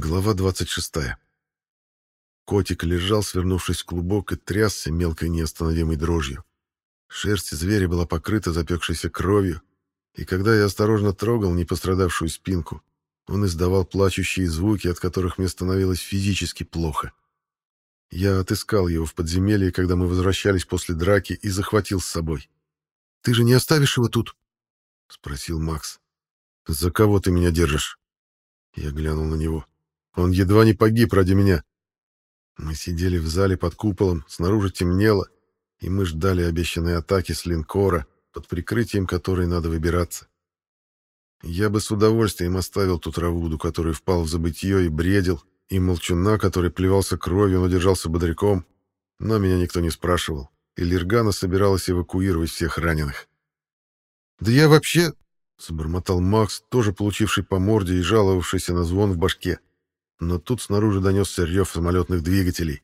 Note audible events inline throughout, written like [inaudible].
Глава 26. Котик лежал, свернувшись в клубок, и трясся мелкой неостановимой дрожью. Шерсть зверя была покрыта запекшейся кровью, и когда я осторожно трогал непострадавшую спинку, он издавал плачущие звуки, от которых мне становилось физически плохо. Я отыскал его в подземелье, когда мы возвращались после драки, и захватил с собой. «Ты же не оставишь его тут?» — спросил Макс. «За кого ты меня держишь?» Я глянул на него. Он едва не погиб ради меня. Мы сидели в зале под куполом, снаружи темнело, и мы ждали обещанной атаки с линкора, под прикрытием которой надо выбираться. Я бы с удовольствием оставил тут Равуду, который впал в забытье и бредил, и Молчуна, который плевался кровью, но держался бодряком, но меня никто не спрашивал, и Лиргана собиралась эвакуировать всех раненых. «Да я вообще...» — забормотал Макс, тоже получивший по морде и жаловавшийся на звон в башке но тут снаружи донесся рев самолетных двигателей.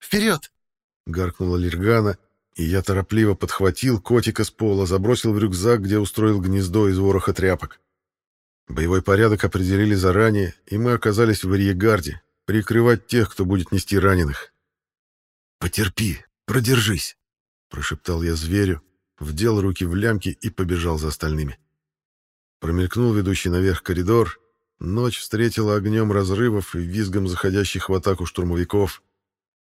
«Вперед!» — гаркнула Лиргана, и я торопливо подхватил котика с пола, забросил в рюкзак, где устроил гнездо из вороха тряпок. Боевой порядок определили заранее, и мы оказались в арьегарде, прикрывать тех, кто будет нести раненых. «Потерпи, продержись», — прошептал я зверю, вдел руки в лямки и побежал за остальными. Промелькнул ведущий наверх коридор, Ночь встретила огнем разрывов и визгом заходящих в атаку штурмовиков.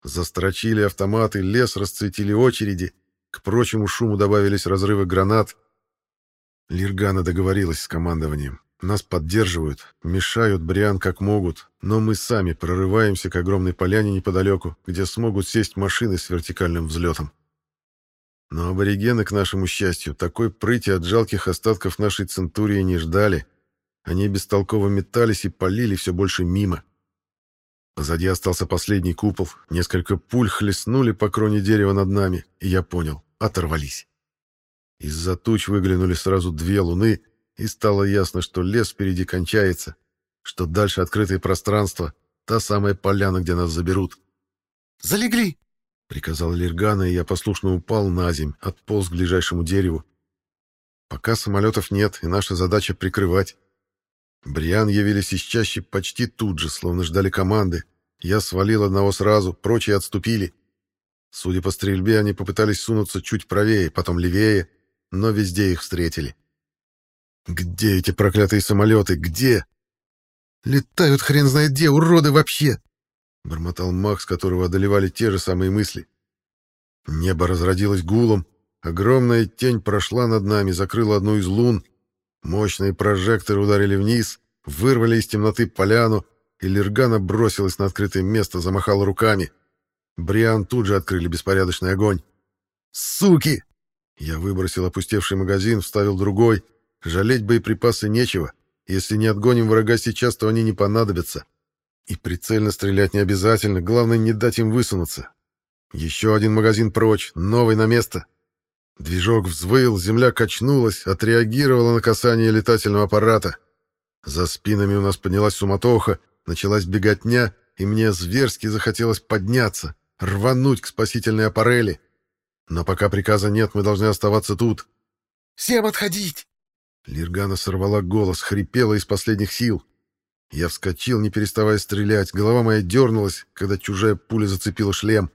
Застрочили автоматы, лес расцветили очереди, к прочему шуму добавились разрывы гранат. Лиргана договорилась с командованием. Нас поддерживают, мешают Бриан как могут, но мы сами прорываемся к огромной поляне неподалеку, где смогут сесть машины с вертикальным взлетом. Но аборигены, к нашему счастью, такой прыти от жалких остатков нашей центурии не ждали — они бестолково метались и полили все больше мимо. Позади остался последний купол, несколько пуль хлестнули по кроне дерева над нами, и я понял — оторвались. Из-за туч выглянули сразу две луны, и стало ясно, что лес впереди кончается, что дальше открытое пространство, та самая поляна, где нас заберут. «Залегли!» — приказал Лиргана, и я послушно упал на земь, отполз к ближайшему дереву. Пока самолетов нет, и наша задача — прикрывать. Бриан явились из чаще почти тут же, словно ждали команды. Я свалил одного сразу, прочие отступили. Судя по стрельбе, они попытались сунуться чуть правее, потом левее, но везде их встретили. «Где эти проклятые самолеты? Где?» «Летают хрен знает где, уроды вообще!» — бормотал Макс, которого одолевали те же самые мысли. Небо разродилось гулом, огромная тень прошла над нами, закрыла одну из лун, Мощные прожекторы ударили вниз, вырвали из темноты поляну, и Лергана бросилась на открытое место, замахала руками. Бриан тут же открыли беспорядочный огонь. «Суки!» Я выбросил опустевший магазин, вставил другой. Жалеть боеприпасы нечего. Если не отгоним врага сейчас, то они не понадобятся. И прицельно стрелять не обязательно, главное не дать им высунуться. Еще один магазин прочь, новый на место. Движок взвыл, земля качнулась, отреагировала на касание летательного аппарата. За спинами у нас поднялась суматоха, началась беготня, и мне зверски захотелось подняться, рвануть к спасительной аппарели. Но пока приказа нет, мы должны оставаться тут. «Всем отходить!» Лиргана сорвала голос, хрипела из последних сил. Я вскочил, не переставая стрелять, голова моя дернулась, когда чужая пуля зацепила шлем.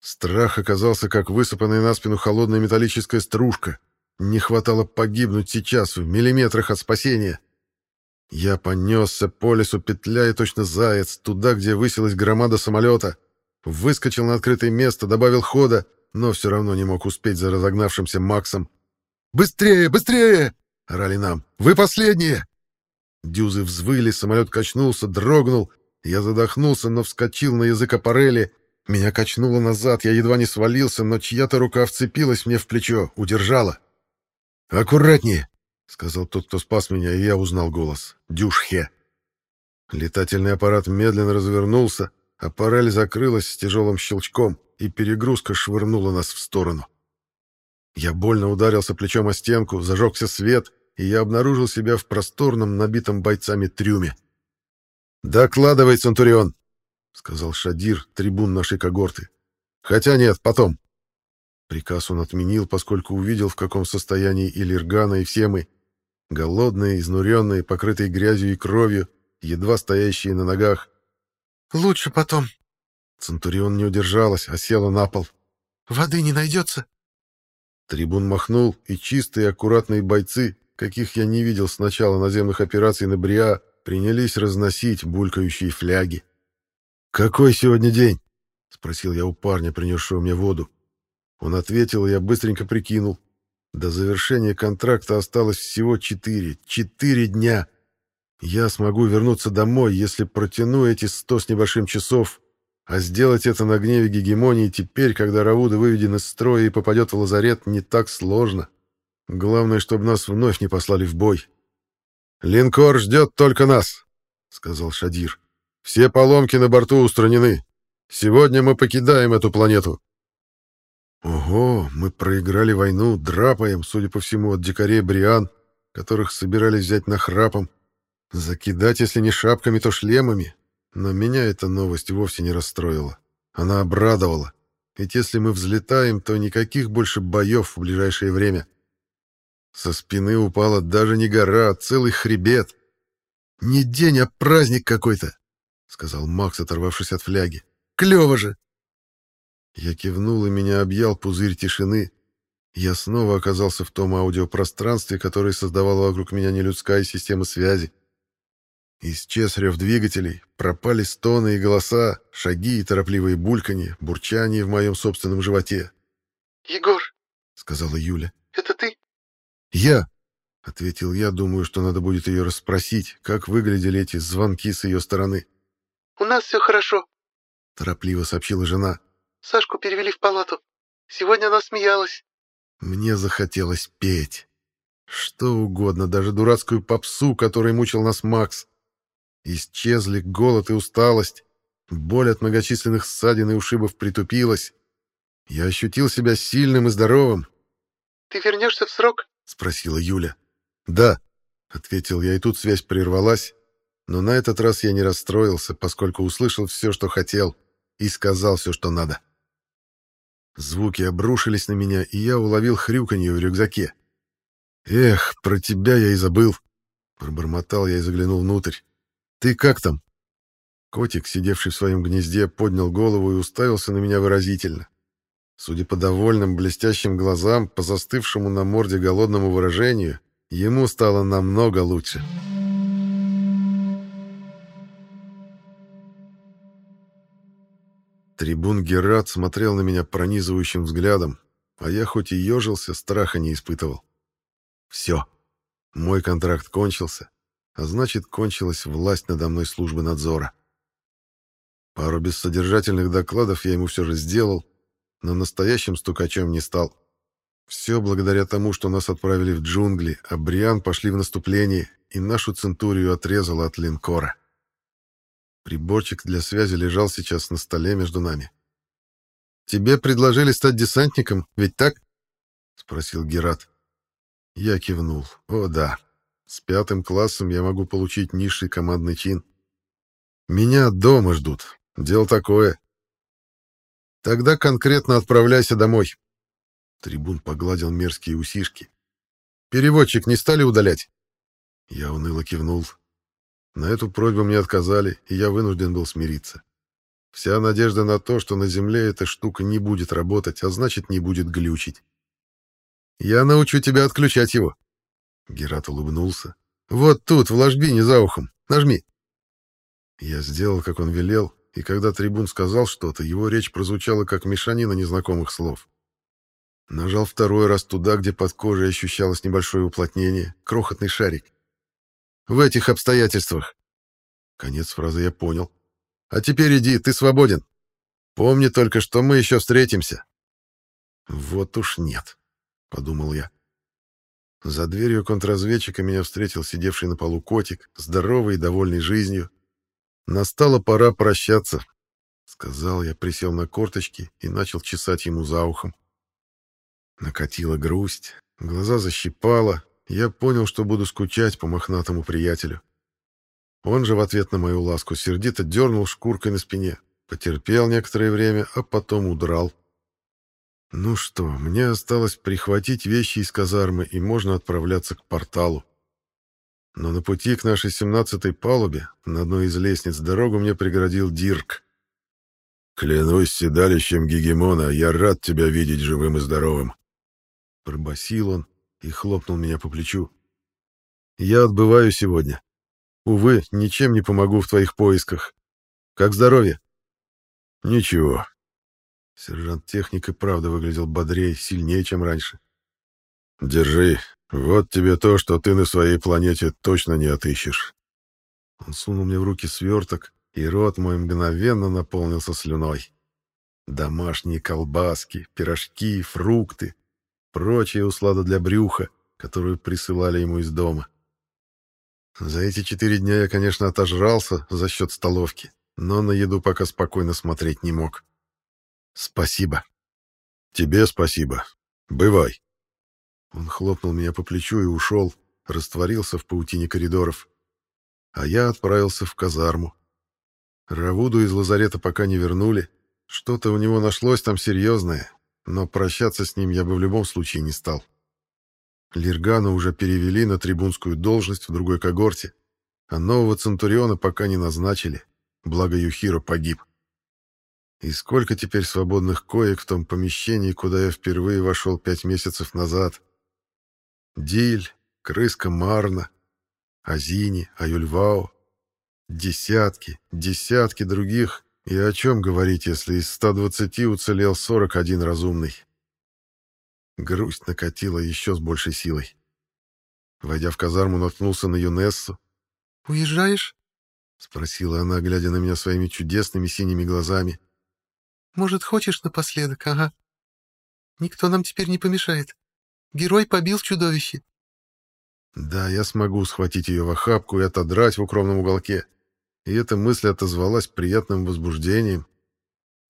Страх оказался как высыпанная на спину холодная металлическая стружка. Не хватало погибнуть сейчас, в миллиметрах от спасения. Я понесся по лесу, петляя точно заяц, туда, где высилась громада самолета. Выскочил на открытое место, добавил хода, но все равно не мог успеть за разогнавшимся Максом. «Быстрее, быстрее!» — орали нам. «Вы последние!» Дюзы взвыли, самолет качнулся, дрогнул. Я задохнулся, но вскочил на язык аппарели меня качнуло назад, я едва не свалился, но чья-то рука вцепилась мне в плечо, удержала. «Аккуратнее!» — сказал тот, кто спас меня, и я узнал голос. «Дюшхе!» Летательный аппарат медленно развернулся, а парель закрылась с тяжелым щелчком, и перегрузка швырнула нас в сторону. Я больно ударился плечом о стенку, зажегся свет, и я обнаружил себя в просторном, набитом бойцами трюме. «Докладывай, Центурион!» Сказал Шадир, трибун нашей когорты. Хотя нет, потом. Приказ он отменил, поскольку увидел, в каком состоянии и Лиргана, и все мы. Голодные, изнуренные, покрытые грязью и кровью, едва стоящие на ногах. «Лучше потом». Центурион не удержалась, а села на пол. «Воды не найдется?» Трибун махнул, и чистые аккуратные бойцы, каких я не видел с начала наземных операций на Бриа, принялись разносить булькающие фляги. «Какой сегодня день?» — спросил я у парня, принесшего мне воду. Он ответил, и я быстренько прикинул. До завершения контракта осталось всего четыре. Четыре дня. Я смогу вернуться домой, если протяну эти сто с небольшим часов, а сделать это на гневе гегемонии теперь, когда Рауда выведен из строя и попадет в лазарет, не так сложно. Главное, чтобы нас вновь не послали в бой. «Линкор ждет только нас», — сказал Шадир. «Все поломки на борту устранены. Сегодня мы покидаем эту планету». Ого, мы проиграли войну, драпаем, судя по всему, от дикарей Бриан, которых собирались взять нахрапом. Закидать, если не шапками, то шлемами. Но меня эта новость вовсе не расстроила. Она обрадовала. Ведь если мы взлетаем, то никаких больше боев в ближайшее время. Со спины упала даже не гора, а целый хребет. «Не день, а праздник какой-то», — сказал Макс, оторвавшись от фляги. «Клево же!» Я кивнул, и меня объял пузырь тишины. Я снова оказался в том аудиопространстве, которое создавала вокруг меня нелюдская система связи. Исчез рев двигателей, пропали стоны и голоса, шаги и торопливые бульканье, бурчание в моем собственном животе. «Егор», — сказала Юля, — «это ты?» «Я», — ответил я, думаю, что надо будет ее расспросить, как выглядели эти звонки с ее стороны. «У нас все хорошо», — торопливо сообщила жена. «Сашку перевели в палату. Сегодня она смеялась». Мне захотелось петь. Что угодно, даже дурацкую попсу, которой мучил нас Макс. Исчезли голод и усталость. Боль от многочисленных ссадин и ушибов притупилась. Я ощутил себя сильным и здоровым. «Ты вернешься в срок?» — спросила Юля. «Да», — ответил я, и тут связь прервалась. Но на этот раз я не расстроился, поскольку услышал все, что хотел, и сказал все, что надо. Звуки обрушились на меня, и я уловил хрюканье в рюкзаке. «Эх, про тебя я и забыл!» Пробормотал я и заглянул внутрь. «Ты как там?» Котик, сидевший в своем гнезде, поднял голову и уставился на меня выразительно. Судя по довольным блестящим глазам, по застывшему на морде голодному выражению, ему стало намного лучше. Трибун Герат смотрел на меня пронизывающим взглядом, а я хоть и ежился, страха не испытывал. Все. Мой контракт кончился, а значит, кончилась власть надо мной службы надзора. Пару бессодержательных докладов я ему все же сделал, но настоящим стукачом не стал. Все благодаря тому, что нас отправили в джунгли, а Бриан пошли в наступление, и нашу центурию отрезало от линкора. Приборчик для связи лежал сейчас на столе между нами. «Тебе предложили стать десантником, ведь так?» — спросил Герат. Я кивнул. «О, да. С пятым классом я могу получить низший командный чин. Меня дома ждут. Дело такое. Тогда конкретно отправляйся домой. Трибун погладил мерзкие усишки. Переводчик не стали удалять? Я уныло кивнул. На эту просьбу мне отказали, и я вынужден был смириться. Вся надежда на то, что на Земле эта штука не будет работать, а значит, не будет глючить. «Я научу тебя отключать его». Герат улыбнулся. «Вот тут, в ложбине за ухом. Нажми». Я сделал, как он велел, и когда трибун сказал что-то, его речь прозвучала как мешанина незнакомых слов. Нажал второй раз туда, где под кожей ощущалось небольшое уплотнение, крохотный шарик. В этих обстоятельствах. Конец фразы я понял. А теперь иди, ты свободен. Помни только, что мы еще встретимся. Вот уж нет, подумал я. За дверью контрразведчика меня встретил сидевший на полу котик, здоровый и довольный жизнью, Настала пора прощаться, сказал я, присел на корточки и начал чесать ему за ухом. Накатила грусть, глаза защипало, я понял, что буду скучать по мохнатому приятелю. Он же в ответ на мою ласку сердито дернул шкуркой на спине, потерпел некоторое время, а потом удрал. Ну что, мне осталось прихватить вещи из казармы, и можно отправляться к порталу. Но на пути к нашей семнадцатой палубе на одной из лестниц дорогу мне преградил Дирк. «Клянусь седалищем Гегемона, я рад тебя видеть живым и здоровым!» Пробасил он и хлопнул меня по плечу. «Я отбываю сегодня. Увы, ничем не помогу в твоих поисках. Как здоровье?» «Ничего». Сержант техник и правда выглядел бодрее, сильнее, чем раньше. «Держи. Вот тебе то, что ты на своей планете точно не отыщешь». Он сунул мне в руки сверток, и рот мой мгновенно наполнился слюной. Домашние колбаски, пирожки, фрукты, прочая услада для брюха, которую присылали ему из дома. За эти четыре дня я, конечно, отожрался за счет столовки, но на еду пока спокойно смотреть не мог. Спасибо. Тебе спасибо. Бывай. Он хлопнул меня по плечу и ушел, растворился в паутине коридоров. А я отправился в казарму. Равуду из лазарета пока не вернули. Что-то у него нашлось там серьезное, но прощаться с ним я бы в любом случае не стал. Лиргана уже перевели на трибунскую должность в другой когорте, а нового Центуриона пока не назначили, благо Юхиро погиб. И сколько теперь свободных коек в том помещении, куда я впервые вошел пять месяцев назад? Диль, Крыска Марна, Азини, Аюльвао. Десятки, десятки других. И о чем говорить, если из 120 уцелел 41 разумный? Грусть накатила еще с большей силой. Войдя в казарму, наткнулся на Юнессу. «Уезжаешь?» — спросила она, глядя на меня своими чудесными синими глазами. «Может, хочешь напоследок, ага? Никто нам теперь не помешает. Герой побил чудовище». Да, я смогу схватить ее в охапку и отодрать в укромном уголке. И эта мысль отозвалась приятным возбуждением.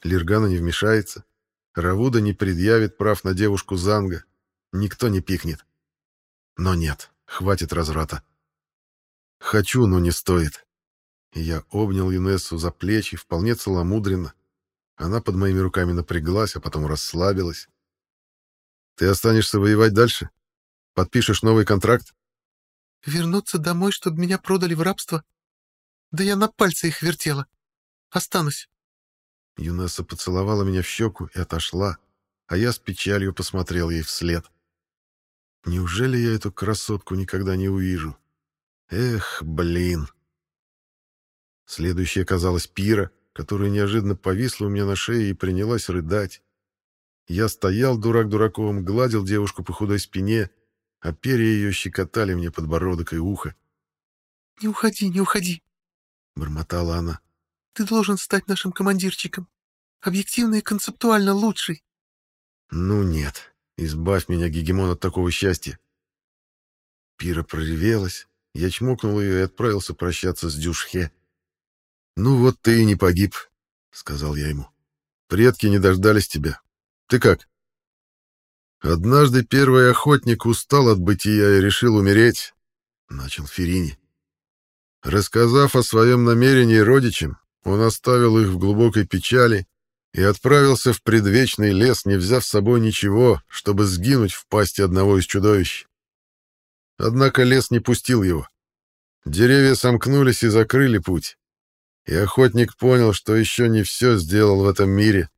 Лиргана не вмешается. Равуда не предъявит прав на девушку Занга. Никто не пикнет. Но нет, хватит разврата. Хочу, но не стоит. я обнял Юнессу за плечи, вполне целомудренно. Она под моими руками напряглась, а потом расслабилась. Ты останешься воевать дальше? Подпишешь новый контракт? Вернуться домой, чтобы меня продали в рабство? Да я на пальце их вертела. Останусь. Юнесса поцеловала меня в щеку и отошла, а я с печалью посмотрел ей вслед. Неужели я эту красотку никогда не увижу? Эх, блин. Следующая оказалась Пира, которая неожиданно повисла у меня на шее и принялась рыдать. Я стоял дурак дураком, гладил девушку по худой спине, а перья ее щекотали мне подбородок и ухо. «Не уходи, не уходи!» — бормотала она. Ты должен стать нашим командирчиком. Объективно и концептуально лучший. Ну нет, избавь меня, Гегемон, от такого счастья. Пира проревелась, я чмокнул ее и отправился прощаться с Дюшхе. «Ну вот ты и не погиб», — сказал я ему. «Предки не дождались тебя. Ты как?» «Однажды первый охотник устал от бытия и решил умереть», — начал Ферини. Рассказав о своем намерении родичам, он оставил их в глубокой печали и отправился в предвечный лес, не взяв с собой ничего, чтобы сгинуть в пасти одного из чудовищ. Однако лес не пустил его. Деревья сомкнулись и закрыли путь. И охотник понял, что еще не все сделал в этом мире.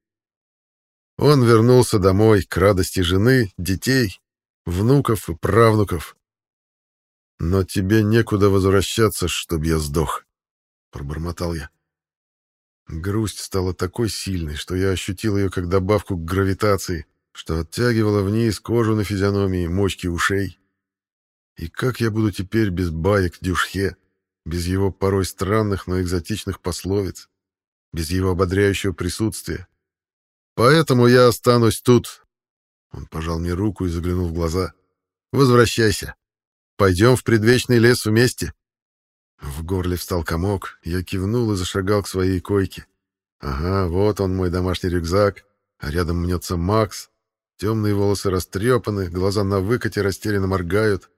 Он вернулся домой к радости жены, детей, внуков и правнуков. «Но тебе некуда возвращаться, чтоб я сдох», — пробормотал я. Грусть стала такой сильной, что я ощутил ее как добавку к гравитации, что оттягивала вниз кожу на физиономии, мочки ушей. И как я буду теперь без баек Дюшхе, без его порой странных, но экзотичных пословиц, без его ободряющего присутствия? Поэтому я останусь тут. Он пожал мне руку и заглянул в глаза. Возвращайся. Пойдем в предвечный лес вместе. В горле встал комок, я кивнул и зашагал к своей койке. Ага, вот он, мой домашний рюкзак, а рядом мнется Макс. Темные волосы растрепаны, глаза на выкате растерянно моргают.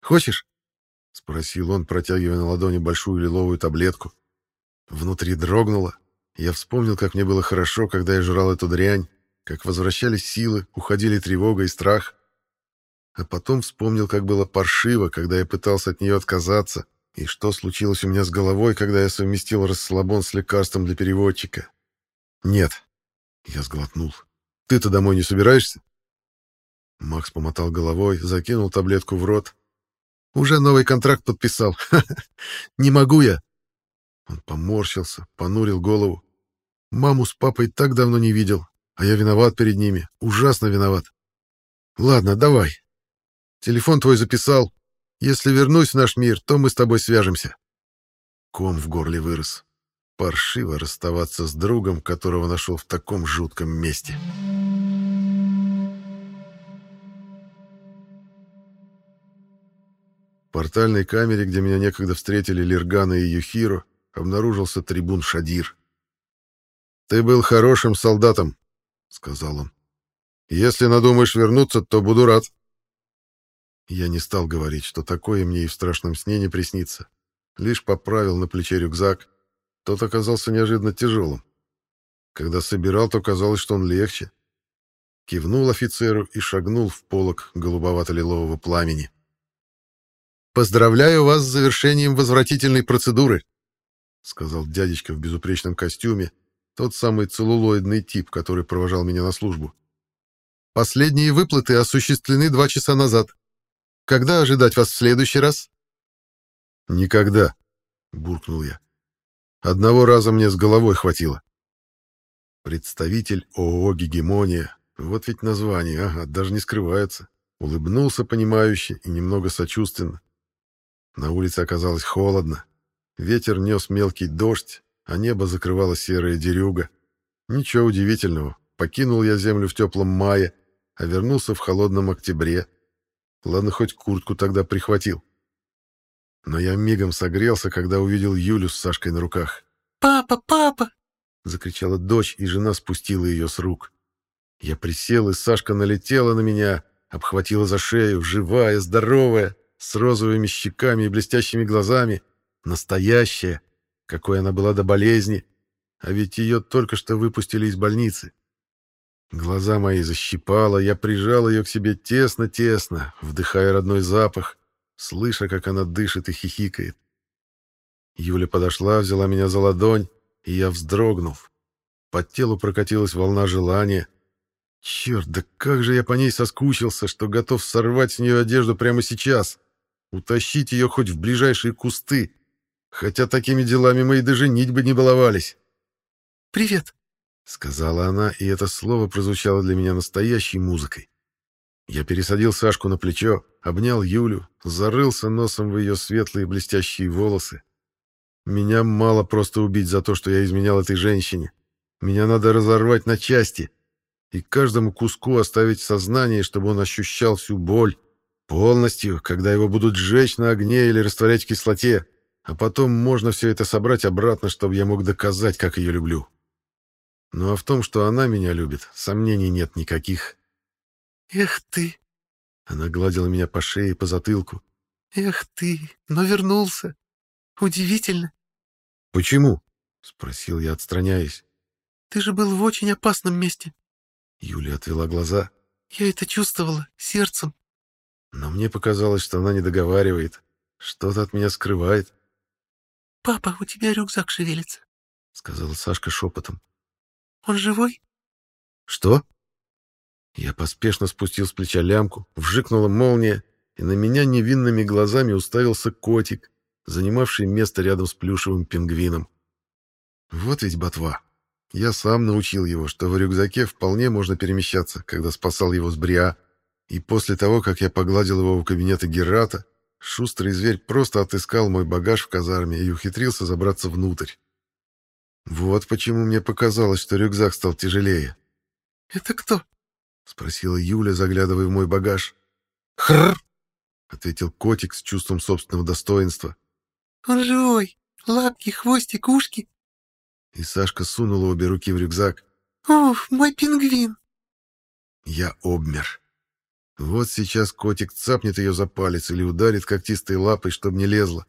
«Хочешь?» — спросил он, протягивая на ладони большую лиловую таблетку. Внутри дрогнуло. Я вспомнил, как мне было хорошо, когда я жрал эту дрянь, как возвращались силы, уходили тревога и страх. А потом вспомнил, как было паршиво, когда я пытался от нее отказаться, и что случилось у меня с головой, когда я совместил расслабон с лекарством для переводчика. «Нет», — я сглотнул. «Ты-то домой не собираешься?» Макс помотал головой, закинул таблетку в рот. «Уже новый контракт подписал. [laughs] Не могу я!» Он поморщился, понурил голову. «Маму с папой так давно не видел, а я виноват перед ними, ужасно виноват. Ладно, давай. Телефон твой записал. Если вернусь в наш мир, то мы с тобой свяжемся». Ком в горле вырос. Паршиво расставаться с другом, которого нашел в таком жутком месте. В портальной камере, где меня некогда встретили Лергана и Юхиро, обнаружился трибун Шадир. «Ты был хорошим солдатом», — сказал он. «Если надумаешь вернуться, то буду рад». Я не стал говорить, что такое мне и в страшном сне не приснится. Лишь поправил на плече рюкзак. Тот оказался неожиданно тяжелым. Когда собирал, то казалось, что он легче. Кивнул офицеру и шагнул в полок голубовато-лилового пламени. «Поздравляю вас с завершением возвратительной процедуры», — сказал дядечка в безупречном костюме, тот самый целлулоидный тип, который провожал меня на службу. «Последние выплаты осуществлены два часа назад. Когда ожидать вас в следующий раз?» «Никогда», — буркнул я. «Одного раза мне с головой хватило». Представитель ООО «Гегемония». Вот ведь название, ага, даже не скрывается. Улыбнулся понимающе и немного сочувственно. На улице оказалось холодно. Ветер нес мелкий дождь, а небо закрывала серая дерюга. Ничего удивительного. Покинул я землю в теплом мае, а вернулся в холодном октябре. Ладно, хоть куртку тогда прихватил. Но я мигом согрелся, когда увидел Юлю с Сашкой на руках. «Папа, папа!» — закричала дочь, и жена спустила ее с рук. Я присел, и Сашка налетела на меня, обхватила за шею, живая, здоровая с розовыми щеками и блестящими глазами. Настоящая, какой она была до болезни. А ведь ее только что выпустили из больницы. Глаза мои защипало, я прижал ее к себе тесно-тесно, вдыхая родной запах, слыша, как она дышит и хихикает. Юля подошла, взяла меня за ладонь, и я вздрогнул. По телу прокатилась волна желания — Черт, да как же я по ней соскучился, что готов сорвать с нее одежду прямо сейчас, утащить ее хоть в ближайшие кусты, хотя такими делами мы и даже нить бы не баловались. «Привет», — сказала она, и это слово прозвучало для меня настоящей музыкой. Я пересадил Сашку на плечо, обнял Юлю, зарылся носом в ее светлые блестящие волосы. Меня мало просто убить за то, что я изменял этой женщине. Меня надо разорвать на части — и каждому куску оставить сознание, чтобы он ощущал всю боль полностью, когда его будут сжечь на огне или растворять в кислоте, а потом можно все это собрать обратно, чтобы я мог доказать, как ее люблю. Ну а в том, что она меня любит, сомнений нет никаких. «Эх ты!» Она гладила меня по шее и по затылку. «Эх ты! Но вернулся! Удивительно!» «Почему?» — спросил я, отстраняясь. «Ты же был в очень опасном месте. Юля отвела глаза. «Я это чувствовала сердцем». Но мне показалось, что она не договаривает, что-то от меня скрывает. «Папа, у тебя рюкзак шевелится», — сказала Сашка шепотом. «Он живой?» «Что?» Я поспешно спустил с плеча лямку, вжикнула молния, и на меня невинными глазами уставился котик, занимавший место рядом с плюшевым пингвином. Вот ведь ботва. Я сам научил его, что в рюкзаке вполне можно перемещаться, когда спасал его с Бриа. И после того, как я погладил его у кабинета Геррата, шустрый зверь просто отыскал мой багаж в казарме и ухитрился забраться внутрь. Вот почему мне показалось, что рюкзак стал тяжелее. «Это кто?» — спросила Юля, заглядывая в мой багаж. «Хрррр!» — ответил котик с чувством собственного достоинства. «Он живой! Лапки, хвостик, ушки!» И Сашка сунула обе руки в рюкзак. «Уф, мой пингвин!» Я обмер. Вот сейчас котик цапнет ее за палец или ударит когтистой лапой, чтобы не лезла.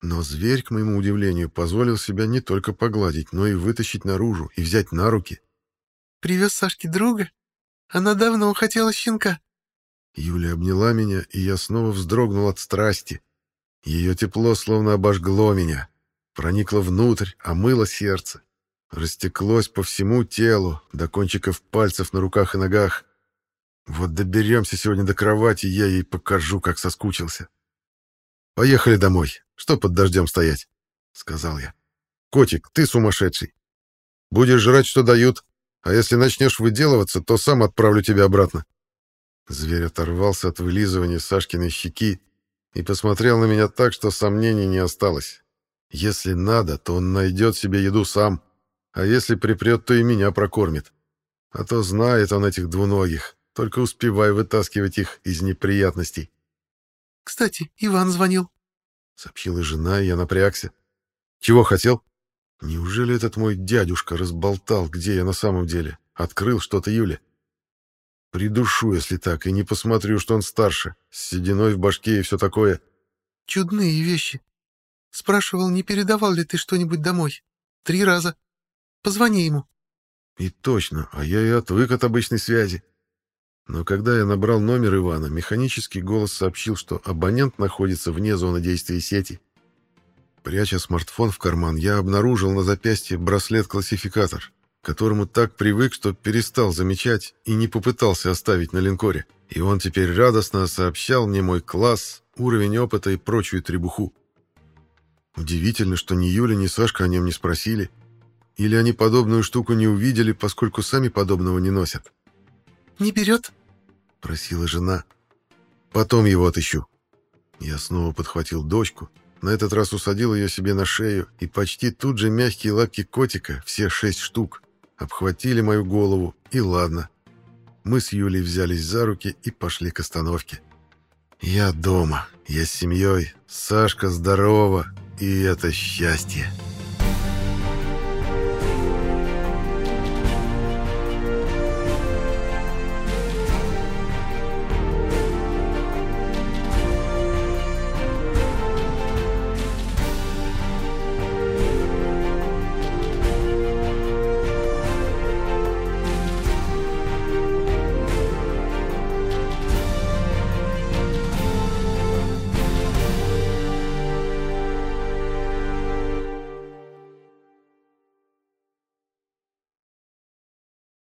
Но зверь, к моему удивлению, позволил себя не только погладить, но и вытащить наружу и взять на руки. «Привез Сашке друга? Она давно хотела щенка». Юля обняла меня, и я снова вздрогнул от страсти. Ее тепло словно обожгло меня, проникло внутрь, омыло сердце, растеклось по всему телу, до кончиков пальцев на руках и ногах. Вот доберемся сегодня до кровати, я ей покажу, как соскучился. «Поехали домой. Что под дождем стоять?» — сказал я. «Котик, ты сумасшедший. Будешь жрать, что дают, а если начнешь выделываться, то сам отправлю тебя обратно». Зверь оторвался от вылизывания Сашкиной щеки и посмотрел на меня так, что сомнений не осталось. Если надо, то он найдет себе еду сам, а если припрет, то и меня прокормит. А то знает он этих двуногих, только успевай вытаскивать их из неприятностей. «Кстати, Иван звонил», — сообщила жена, и я напрягся. «Чего хотел?» Неужели этот мой дядюшка разболтал, где я на самом деле? Открыл что-то Юле? Придушу, если так, и не посмотрю, что он старше, с сединой в башке и все такое. Чудные вещи. Спрашивал, не передавал ли ты что-нибудь домой. Три раза. Позвони ему. И точно, а я и отвык от обычной связи. Но когда я набрал номер Ивана, механический голос сообщил, что абонент находится вне зоны действия сети. Пряча смартфон в карман, я обнаружил на запястье браслет-классификатор, к которому так привык, что перестал замечать и не попытался оставить на линкоре. И он теперь радостно сообщал мне мой класс, уровень опыта и прочую требуху. Удивительно, что ни Юля, ни Сашка о нем не спросили. Или они подобную штуку не увидели, поскольку сами подобного не носят. «Не берет?» — просила жена. «Потом его отыщу». Я снова подхватил дочку, на этот раз усадил ее себе на шею, и почти тут же мягкие лапки котика, все шесть штук, обхватили мою голову, и ладно. Мы с Юлей взялись за руки и пошли к остановке. Я дома, я с семьей, Сашка здорова, и это счастье.